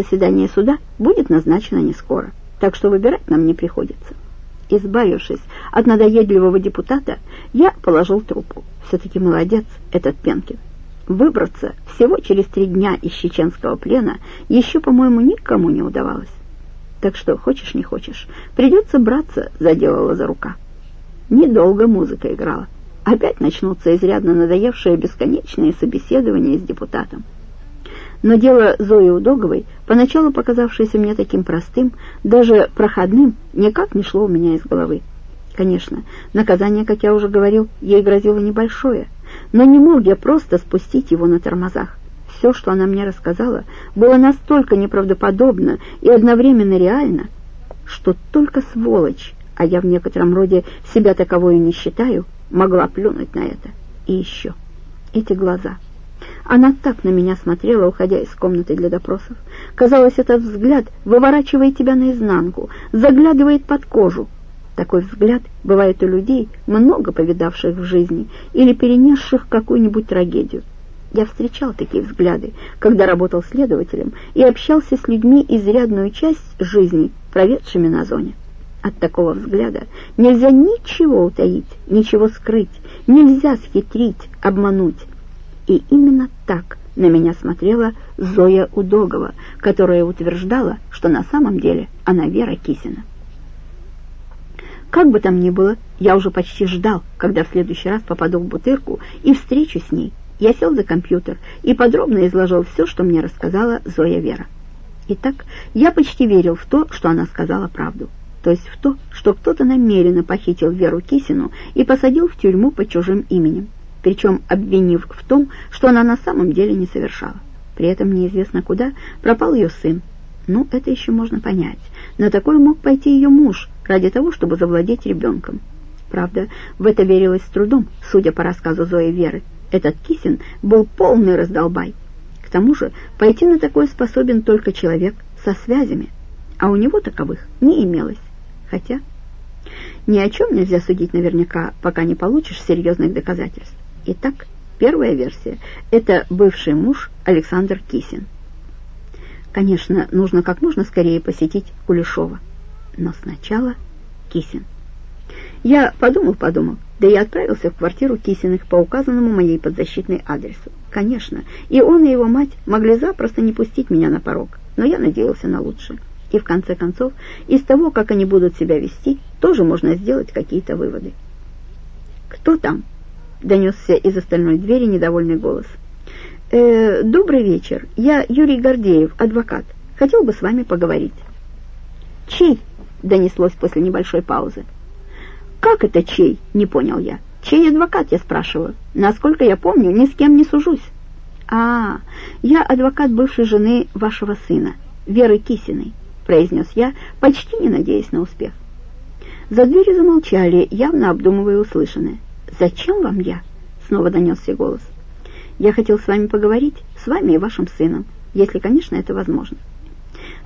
Заседание суда будет назначено не скоро, так что выбирать нам не приходится. Избавившись от надоедливого депутата, я положил трубку. Все-таки молодец этот Пенкин. Выбраться всего через три дня из чеченского плена еще, по-моему, никому не удавалось. Так что, хочешь не хочешь, придется браться за дело Лазарука. Недолго музыка играла. Опять начнутся изрядно надоевшие бесконечные собеседования с депутатом. Но дело Зои Удоговой, поначалу показавшееся мне таким простым, даже проходным, никак не шло у меня из головы. Конечно, наказание, как я уже говорил, ей грозило небольшое, но не мог я просто спустить его на тормозах. Все, что она мне рассказала, было настолько неправдоподобно и одновременно реально, что только сволочь, а я в некотором роде себя таковой и не считаю, могла плюнуть на это. И еще эти глаза — она так на меня смотрела, уходя из комнаты для допросов. Казалось, этот взгляд выворачивает тебя наизнанку, заглядывает под кожу. Такой взгляд бывает у людей, много повидавших в жизни или перенесших какую-нибудь трагедию. Я встречал такие взгляды, когда работал следователем и общался с людьми изрядную часть жизни, проведшими на зоне. От такого взгляда нельзя ничего утаить, ничего скрыть, нельзя схитрить, обмануть. И именно так на меня смотрела Зоя Удогова, которая утверждала, что на самом деле она Вера Кисина. Как бы там ни было, я уже почти ждал, когда в следующий раз попаду в бутырку и встречу с ней. Я сел за компьютер и подробно изложил все, что мне рассказала Зоя Вера. Итак, я почти верил в то, что она сказала правду. То есть в то, что кто-то намеренно похитил Веру Кисину и посадил в тюрьму под чужим именем причем обвинив в том, что она на самом деле не совершала. При этом неизвестно куда пропал ее сын. Ну, это еще можно понять. На такое мог пойти ее муж ради того, чтобы завладеть ребенком. Правда, в это верилось с трудом, судя по рассказу Зои Веры. Этот Кисин был полный раздолбай. К тому же пойти на такое способен только человек со связями, а у него таковых не имелось. Хотя ни о чем нельзя судить наверняка, пока не получишь серьезных доказательств. Итак, первая версия – это бывший муж Александр Кисин. Конечно, нужно как можно скорее посетить Кулешова. Но сначала Кисин. Я подумал-подумал, да и отправился в квартиру Кисиных по указанному моей подзащитной адресу. Конечно, и он, и его мать могли запросто не пустить меня на порог, но я надеялся на лучшее. И в конце концов, из того, как они будут себя вести, тоже можно сделать какие-то выводы. «Кто там?» — донесся из остальной двери недовольный голос. «Э, «Добрый вечер. Я Юрий Гордеев, адвокат. Хотел бы с вами поговорить». «Чей?» — донеслось после небольшой паузы. «Как это чей?» — не понял я. «Чей адвокат?» — я спрашиваю. «Насколько я помню, ни с кем не сужусь». «А, я адвокат бывшей жены вашего сына, Веры Кисиной», — произнес я, почти не надеясь на успех. За дверью замолчали, явно обдумывая услышанное. «Зачем вам я?» — снова донесся голос. «Я хотел с вами поговорить, с вами и вашим сыном, если, конечно, это возможно».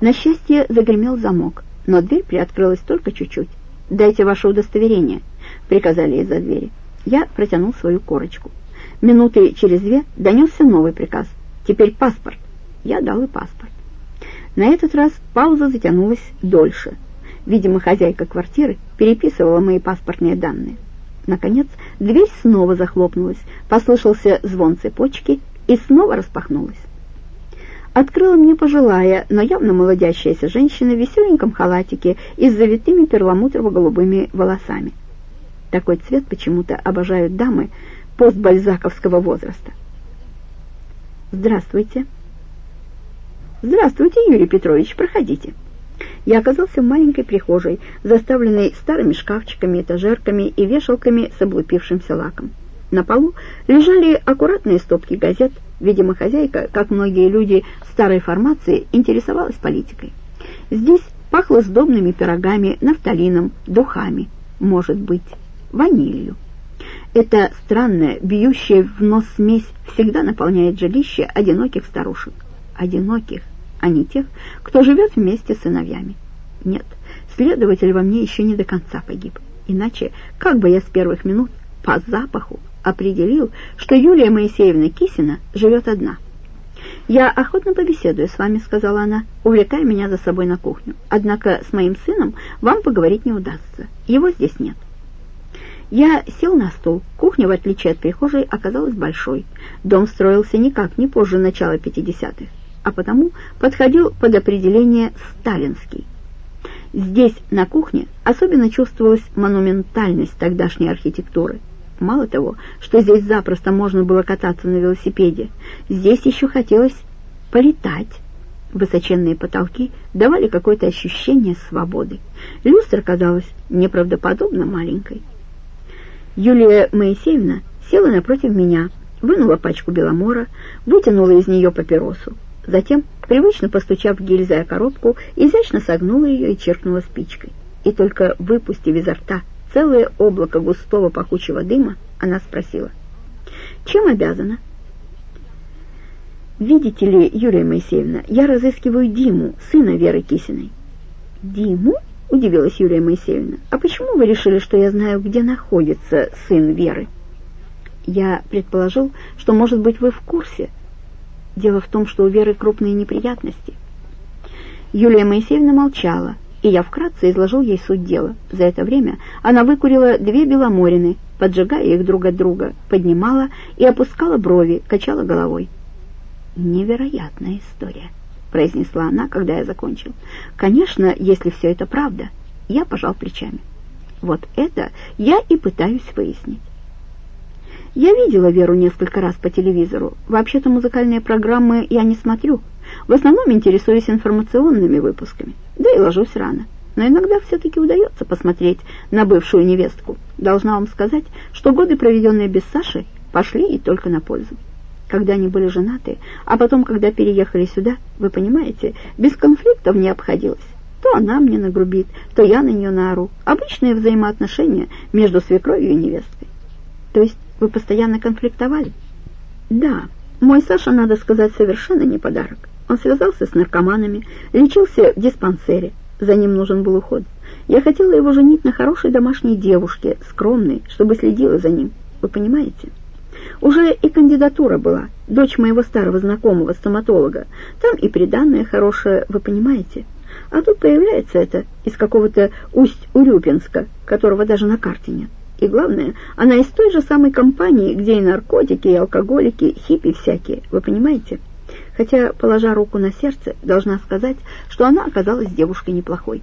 На счастье загремел замок, но дверь приоткрылась только чуть-чуть. «Дайте ваше удостоверение», — приказали из-за двери. Я протянул свою корочку. Минуты через две донесся новый приказ. «Теперь паспорт». Я дал и паспорт. На этот раз пауза затянулась дольше. Видимо, хозяйка квартиры переписывала мои паспортные данные. Наконец, дверь снова захлопнулась, послышался звон цепочки и снова распахнулась. Открыла мне пожилая, но явно молодящаяся женщина в веселеньком халатике и с завитыми перламутрово-голубыми волосами. Такой цвет почему-то обожают дамы постбальзаковского возраста. «Здравствуйте». «Здравствуйте, Юрий Петрович, проходите» я оказался в маленькой прихожей, заставленной старыми шкафчиками, этажерками и вешалками с облупившимся лаком. На полу лежали аккуратные стопки газет. Видимо, хозяйка, как многие люди старой формации, интересовалась политикой. Здесь пахло сдобными пирогами, нафталином, духами, может быть, ванилью. Эта странная, бьющая в нос смесь всегда наполняет жилище одиноких старушек. Одиноких, а не тех, кто живет вместе с сыновьями. Нет, следователь во мне еще не до конца погиб. Иначе, как бы я с первых минут по запаху определил, что Юлия Моисеевна Кисина живет одна. «Я охотно побеседую с вами», — сказала она, увлекая меня за собой на кухню. «Однако с моим сыном вам поговорить не удастся. Его здесь нет». Я сел на стол. Кухня, в отличие от прихожей, оказалась большой. Дом строился никак не позже начала 50-х, а потому подходил под определение «сталинский». Здесь, на кухне, особенно чувствовалась монументальность тогдашней архитектуры. Мало того, что здесь запросто можно было кататься на велосипеде, здесь еще хотелось полетать. Высоченные потолки давали какое-то ощущение свободы. Люстра казалась неправдоподобно маленькой. Юлия Моисеевна села напротив меня, вынула пачку беломора, вытянула из нее папиросу. Затем, привычно постучав гильзой о коробку, изящно согнула ее и черкнула спичкой. И только выпустив изо рта целое облако густого пахучего дыма, она спросила, «Чем обязана?» «Видите ли, Юлия Моисеевна, я разыскиваю Диму, сына Веры Кисиной». «Диму?» — удивилась Юлия Моисеевна. «А почему вы решили, что я знаю, где находится сын Веры?» «Я предположил, что, может быть, вы в курсе», Дело в том, что у Веры крупные неприятности. Юлия Моисеевна молчала, и я вкратце изложил ей суть дела. За это время она выкурила две беломорины, поджигая их друг от друга, поднимала и опускала брови, качала головой. «Невероятная история», — произнесла она, когда я закончил. «Конечно, если все это правда». Я пожал плечами. «Вот это я и пытаюсь выяснить». Я видела Веру несколько раз по телевизору. Вообще-то музыкальные программы я не смотрю. В основном интересуюсь информационными выпусками. Да и ложусь рано. Но иногда все-таки удается посмотреть на бывшую невестку. Должна вам сказать, что годы, проведенные без Саши, пошли и только на пользу. Когда они были женаты, а потом, когда переехали сюда, вы понимаете, без конфликтов не обходилось. То она мне нагрубит, то я на нее наору. Обычные взаимоотношения между свекровью и невесткой. То есть вы постоянно конфликтовали? Да. Мой Саша, надо сказать, совершенно не подарок. Он связался с наркоманами, лечился в диспансере. За ним нужен был уход. Я хотела его женить на хорошей домашней девушке, скромной, чтобы следила за ним. Вы понимаете? Уже и кандидатура была, дочь моего старого знакомого, стоматолога. Там и приданное хорошее, вы понимаете? А тут появляется это из какого-то Усть-Урюпинска, которого даже на карте нет. И главное, она из той же самой компании, где и наркотики, и алкоголики, хиппи всякие, вы понимаете? Хотя, положа руку на сердце, должна сказать, что она оказалась девушкой неплохой.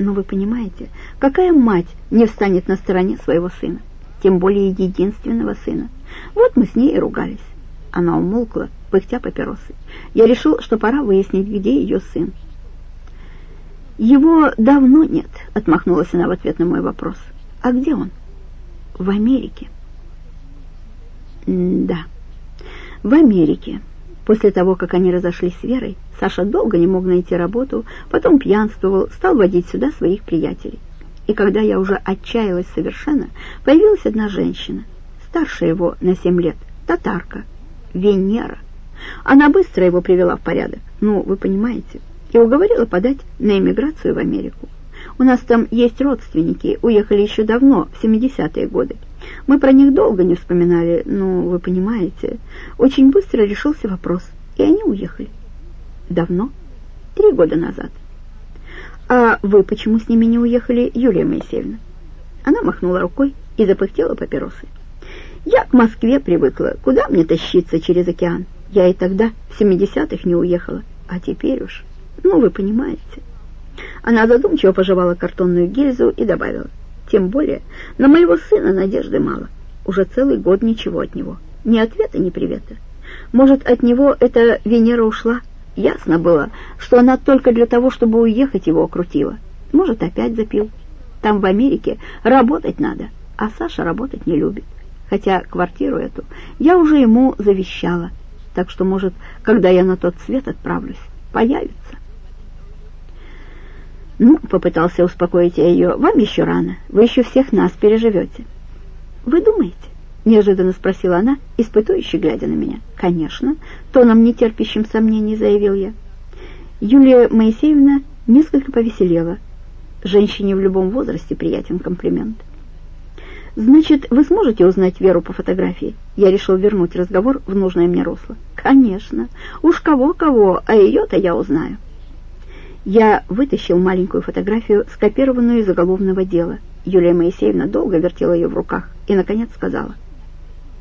Но вы понимаете, какая мать не встанет на стороне своего сына? Тем более единственного сына. Вот мы с ней и ругались. Она умолкла, пыхтя папиросы. Я решил, что пора выяснить, где ее сын. «Его давно нет», — отмахнулась она в ответ на мой вопрос. «А где он?» В Америке. Да, в Америке. После того, как они разошлись с Верой, Саша долго не мог найти работу, потом пьянствовал, стал водить сюда своих приятелей. И когда я уже отчаялась совершенно, появилась одна женщина, старше его на семь лет, татарка, Венера. Она быстро его привела в порядок, ну, вы понимаете, и уговорила подать на эмиграцию в Америку. У нас там есть родственники, уехали еще давно, в 70-е годы. Мы про них долго не вспоминали, но вы понимаете, очень быстро решился вопрос, и они уехали. Давно? Три года назад. А вы почему с ними не уехали, Юлия Моисеевна? Она махнула рукой и запыхтела папиросы. Я к Москве привыкла, куда мне тащиться через океан? Я и тогда, в 70-х, не уехала, а теперь уж, ну, вы понимаете... Она задумчиво пожевала картонную гильзу и добавила. Тем более, на моего сына надежды мало. Уже целый год ничего от него. Ни ответа, ни привета. Может, от него эта Венера ушла? Ясно было, что она только для того, чтобы уехать, его окрутила. Может, опять запил. Там, в Америке, работать надо, а Саша работать не любит. Хотя квартиру эту я уже ему завещала. Так что, может, когда я на тот свет отправлюсь, появится. «Ну, — попытался успокоить я ее, — вам еще рано, вы еще всех нас переживете». «Вы думаете?» — неожиданно спросила она, испытующе глядя на меня. «Конечно», — тоном нетерпящим сомнений заявил я. Юлия Моисеевна несколько повеселела. Женщине в любом возрасте приятен комплимент. «Значит, вы сможете узнать Веру по фотографии?» Я решил вернуть разговор в нужное мне русло. «Конечно. Уж кого-кого, а ее-то я узнаю». Я вытащил маленькую фотографию, скопированную из уголовного дела. Юлия Моисеевна долго вертела ее в руках и, наконец, сказала.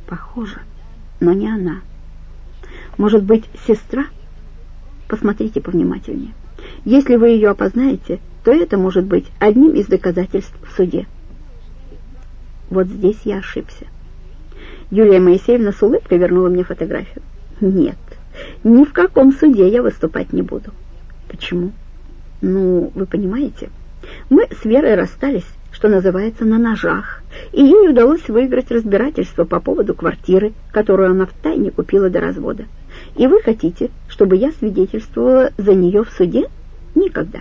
«Похоже, но не она. Может быть, сестра? Посмотрите повнимательнее. Если вы ее опознаете, то это может быть одним из доказательств в суде». Вот здесь я ошибся. Юлия Моисеевна с улыбкой вернула мне фотографию. Нет, ни в каком суде я выступать не буду. Почему? Ну, вы понимаете, мы с Верой расстались, что называется, на ножах, и ей удалось выиграть разбирательство по поводу квартиры, которую она втайне купила до развода. И вы хотите, чтобы я свидетельствовала за нее в суде? Никогда.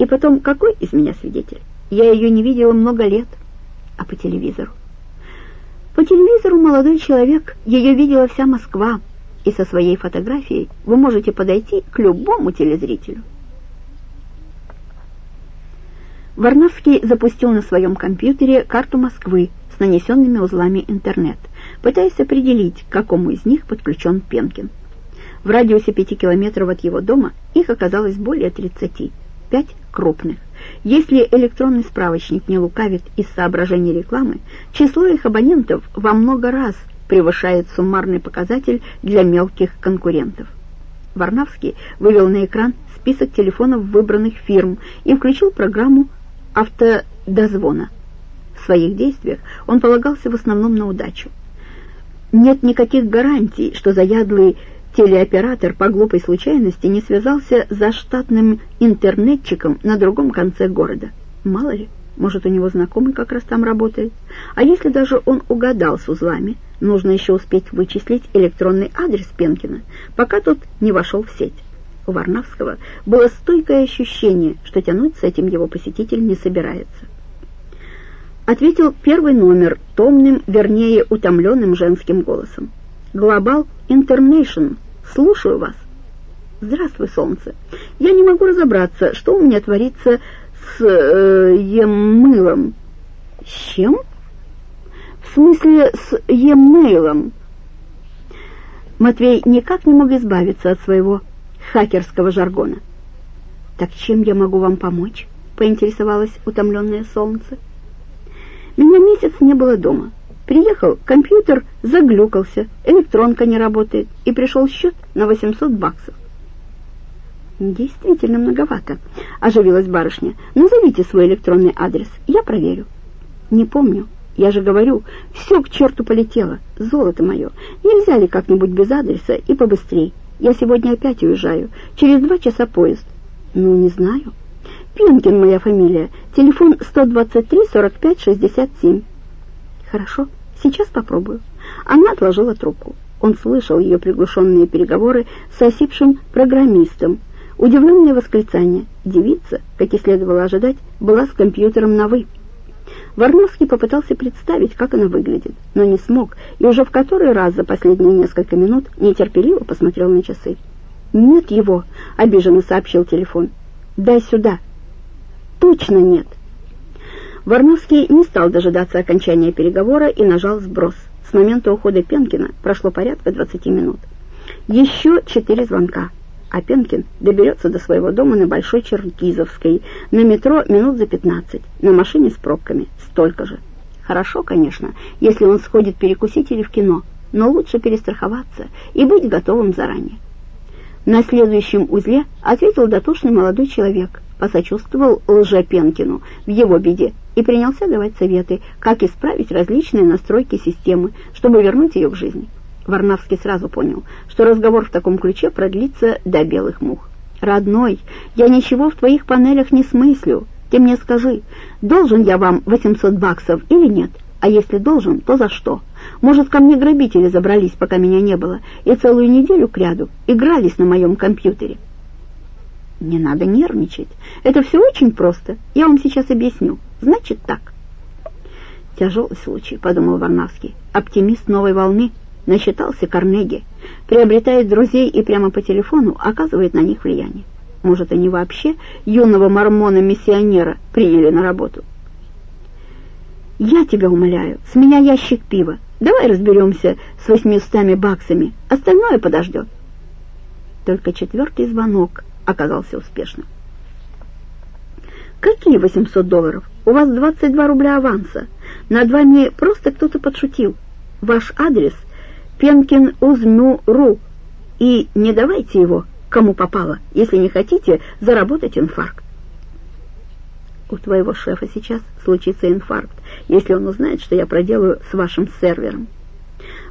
И потом, какой из меня свидетель? Я ее не видела много лет, а по телевизору. По телевизору молодой человек, ее видела вся Москва, и со своей фотографией вы можете подойти к любому телезрителю. Варнавский запустил на своем компьютере карту Москвы с нанесенными узлами интернет, пытаясь определить, к какому из них подключен Пенкин. В радиусе пяти километров от его дома их оказалось более 30, пять крупных. Если электронный справочник не лукавит из соображений рекламы, число их абонентов во много раз превышает суммарный показатель для мелких конкурентов. Варнавский вывел на экран список телефонов выбранных фирм и включил программу автодозвона. В своих действиях он полагался в основном на удачу. Нет никаких гарантий, что заядлый телеоператор по глупой случайности не связался за штатным интернетчиком на другом конце города. Мало ли, может, у него знакомый как раз там работает. А если даже он угадал с узлами, нужно еще успеть вычислить электронный адрес Пенкина, пока тот не вошел в сеть. У Варнавского было стойкое ощущение, что тянуть с этим его посетитель не собирается. Ответил первый номер томным, вернее, утомленным женским голосом. «Глобал Интернейшн Слушаю вас. Здравствуй, солнце. Я не могу разобраться, что у меня творится с э, емылом. С чем? В смысле, с емейлом. Матвей никак не мог избавиться от своего хакерского жаргона. «Так чем я могу вам помочь?» — поинтересовалось утомленное солнце. «Меня месяц не было дома. Приехал, компьютер заглюкался, электронка не работает, и пришел счет на 800 баксов. «Действительно многовато», — оживилась барышня. «Назовите свой электронный адрес, я проверю». «Не помню. Я же говорю, все к черту полетело. Золото мое. Нельзя ли как-нибудь без адреса и побыстрей? Я сегодня опять уезжаю. Через два часа поезд». «Ну, не знаю». «Пинкин моя фамилия. Телефон 123 45 67». «Хорошо, сейчас попробую». Она отложила трубку. Он слышал ее приглушенные переговоры с осипшим программистом. Удивленное восклицание. Девица, как и следовало ожидать, была с компьютером на «вы». Варновский попытался представить, как она выглядит, но не смог, и уже в который раз за последние несколько минут нетерпеливо посмотрел на часы. «Нет его», — обиженно сообщил телефон. «Дай сюда». «Точно нет». Варновский не стал дожидаться окончания переговора и нажал сброс. С момента ухода Пенкина прошло порядка 20 минут. Еще четыре звонка, а Пенкин доберется до своего дома на Большой Черкизовской, на метро минут за 15, на машине с пробками столько же. Хорошо, конечно, если он сходит перекусить или в кино, но лучше перестраховаться и быть готовым заранее. На следующем узле ответил дотошный молодой человек, посочувствовал Лжепенкину в его беде и принялся давать советы, как исправить различные настройки системы, чтобы вернуть ее к жизни. Варнавский сразу понял, что разговор в таком ключе продлится до белых мух. «Родной, я ничего в твоих панелях не смыслю. Ты мне скажи, должен я вам 800 баксов или нет? А если должен, то за что? Может, ко мне грабители забрались, пока меня не было, и целую неделю кряду игрались на моем компьютере?» Не надо нервничать. Это все очень просто. Я вам сейчас объясню. Значит так. Тяжелый случай, подумал Варнавский. Оптимист новой волны. Насчитался Карнеги. Приобретает друзей и прямо по телефону оказывает на них влияние. Может, они вообще юного мормона-миссионера приняли на работу. «Я тебя умоляю, с меня ящик пива. Давай разберемся с восьмистами баксами, остальное подождет. Только четвертый звонок оказался успешным. «Какие 800 долларов? У вас 22 рубля аванса. Над вами просто кто-то подшутил. Ваш адрес — Пенкин Узмю.ру. И не давайте его, кому попало, если не хотите заработать инфаркт. У твоего шефа сейчас случится инфаркт, если он узнает, что я проделаю с вашим сервером.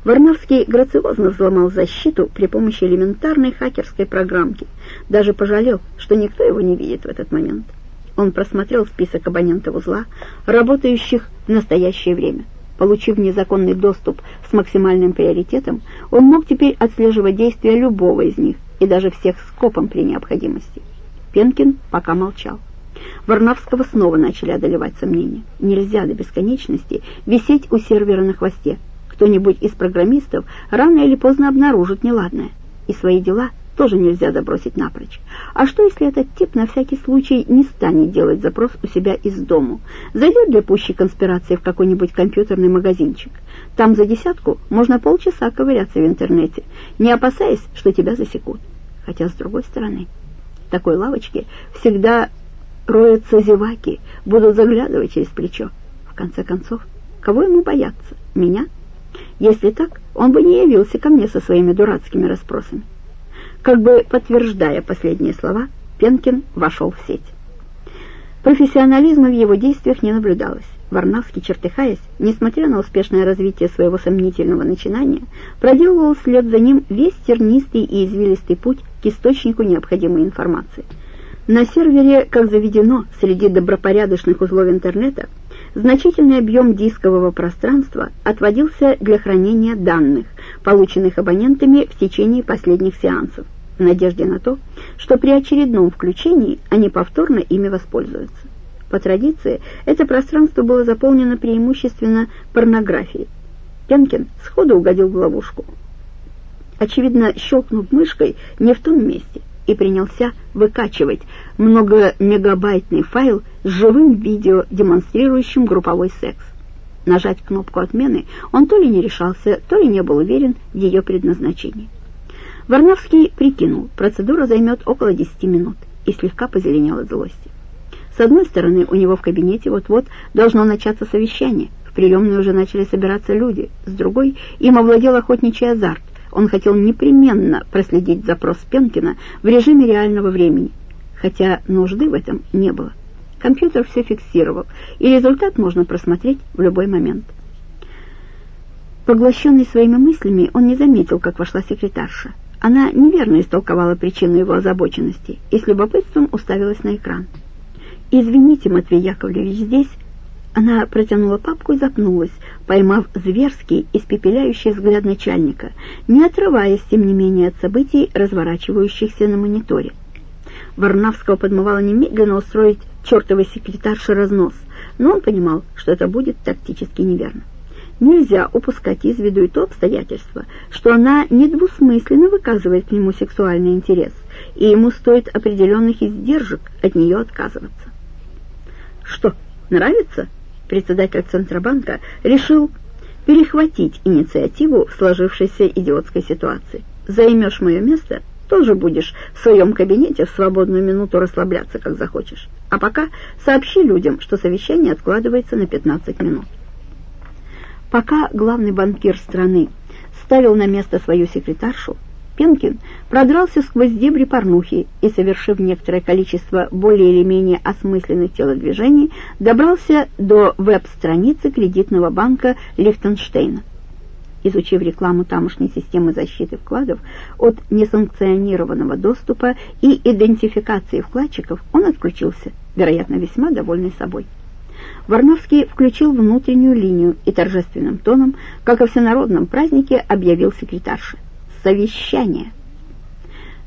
Варнавский грациозно взломал защиту при помощи элементарной хакерской программки. Даже пожалел, что никто его не видит в этот момент. Он просмотрел список абонентов узла, работающих в настоящее время. Получив незаконный доступ с максимальным приоритетом, он мог теперь отслеживать действия любого из них и даже всех скопом при необходимости. Пенкин пока молчал. Варнавского снова начали одолевать сомнения. Нельзя до бесконечности висеть у сервера на хвосте. Кто-нибудь из программистов рано или поздно обнаружит неладное. И свои дела – тоже нельзя забросить напрочь. А что, если этот тип на всякий случай не станет делать запрос у себя из дому? Зайдет для пущей конспирации в какой-нибудь компьютерный магазинчик. Там за десятку можно полчаса ковыряться в интернете, не опасаясь, что тебя засекут. Хотя, с другой стороны, в такой лавочке всегда роются зеваки, будут заглядывать через плечо. В конце концов, кого ему бояться? Меня? Если так, он бы не явился ко мне со своими дурацкими расспросами. Как бы подтверждая последние слова, Пенкин вошел в сеть. Профессионализма в его действиях не наблюдалось. Варнавский, чертыхаясь, несмотря на успешное развитие своего сомнительного начинания, проделывал вслед за ним весь тернистый и извилистый путь к источнику необходимой информации. На сервере, как заведено среди добропорядочных узлов интернета, значительный объем дискового пространства отводился для хранения данных, полученных абонентами в течение последних сеансов в надежде на то, что при очередном включении они повторно ими воспользуются. По традиции, это пространство было заполнено преимущественно порнографией. Пенкин сходу угодил в ловушку. Очевидно, щелкнув мышкой не в том месте и принялся выкачивать многомегабайтный файл с живым видео, демонстрирующим групповой секс. Нажать кнопку отмены он то ли не решался, то ли не был уверен в ее предназначении. Варнавский прикинул, процедура займет около 10 минут, и слегка позеленел от злости. С одной стороны, у него в кабинете вот-вот должно начаться совещание, в приемной уже начали собираться люди, с другой, им овладел охотничий азарт, он хотел непременно проследить запрос Пенкина в режиме реального времени, хотя нужды в этом не было. Компьютер все фиксировал, и результат можно просмотреть в любой момент. Поглощенный своими мыслями, он не заметил, как вошла секретарша. Она неверно истолковала причину его озабоченности и с любопытством уставилась на экран. «Извините, Матвей Яковлевич, здесь...» Она протянула папку и запнулась, поймав зверский, испепеляющий взгляд начальника, не отрываясь, тем не менее, от событий, разворачивающихся на мониторе. Варнавского подмывало немедленно устроить чертовой секретарше разнос, но он понимал, что это будет тактически неверно. Нельзя упускать из виду и то обстоятельство, что она недвусмысленно выказывает к нему сексуальный интерес, и ему стоит определенных издержек от нее отказываться. «Что, нравится?» Председатель Центробанка решил перехватить инициативу в сложившейся идиотской ситуации. «Займешь мое место, тоже будешь в своем кабинете в свободную минуту расслабляться, как захочешь. А пока сообщи людям, что совещание откладывается на 15 минут». Пока главный банкир страны ставил на место свою секретаршу, Пенкин продрался сквозь дебри порнухи и, совершив некоторое количество более или менее осмысленных телодвижений, добрался до веб-страницы кредитного банка Лихтенштейна. Изучив рекламу тамошней системы защиты вкладов от несанкционированного доступа и идентификации вкладчиков, он отключился, вероятно, весьма довольный собой. Варновский включил внутреннюю линию и торжественным тоном, как о всенародном празднике, объявил секретарше. «Совещание!»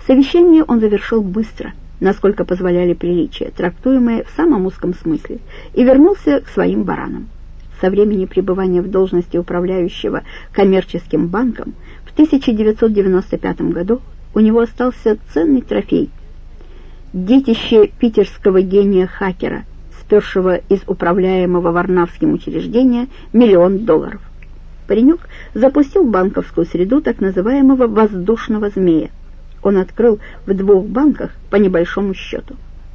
Совещание он завершил быстро, насколько позволяли приличия, трактуемые в самом узком смысле, и вернулся к своим баранам. Со времени пребывания в должности управляющего коммерческим банком в 1995 году у него остался ценный трофей – детище питерского гения-хакера – спершего из управляемого Варнавским учреждения миллион долларов. Паренек запустил банковскую среду так называемого «воздушного змея». Он открыл в двух банках по небольшому счету.